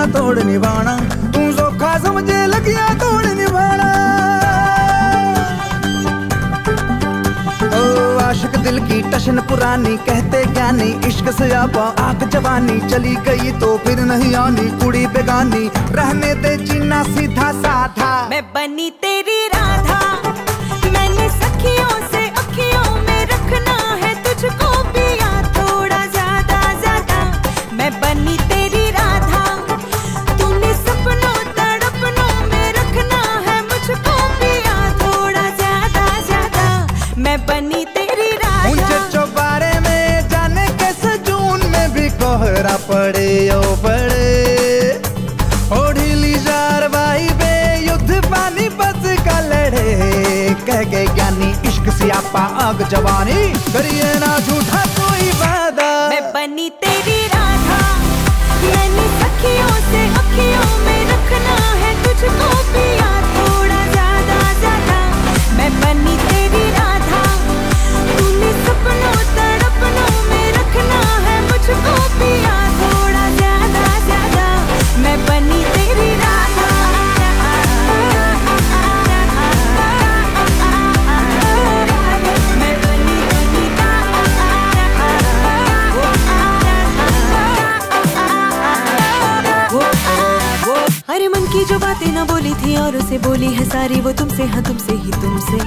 लगिया तोड़ निभाना। तू सौखा समझे लगिया तोड़ निभाना। ओ, आशिक दिल की टशन पुरानी, कहते ज्ञानी, इश्क से आपा आग जवानी, चली गई तो फिर नहीं आनी कुड़ी बेगानी। रहने दे जीना सीधा साधा। मैं बनी तेरी पड़े, ओ बड़े ओढ़िली जार भाई बे युद्ध पानी बस का लड़े। कह गए, ज्ञानी, इश्क सियापा आग जवानी। करिए ना झूठा कोई वादा। मैं बनी तेरी अरे मन की जो बातें ना बोली थी और उसे बोली है सारी वो तुमसे हाँ तुमसे ही तुमसे।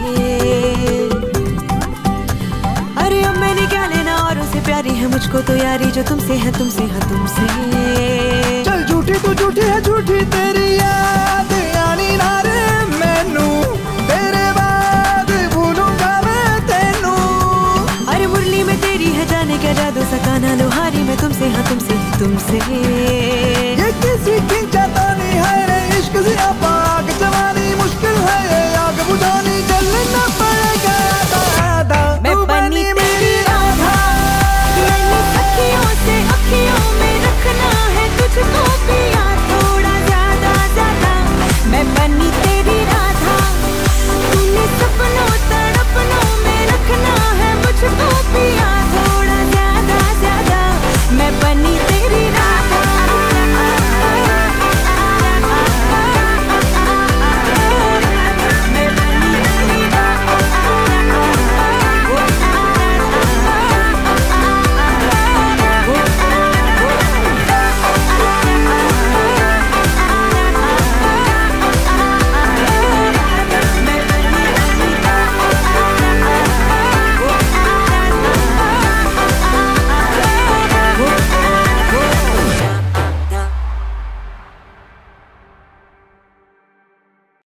अरे अब मैंने क्या लेना और उसे प्यारी है मुझको तो यारी जो तुमसे है तुमसे हाँ तुमसे। चल झूठी तू झूठी है झूठी तेरी याद। आनी ना रे मैनू तेरे बाद भूलूँगा मैं तेनू। अरे मुरली में तेरी है जाने क्या जादू सकाना लोहारी में तुमसे हाँ तुमसे ही तुमसे।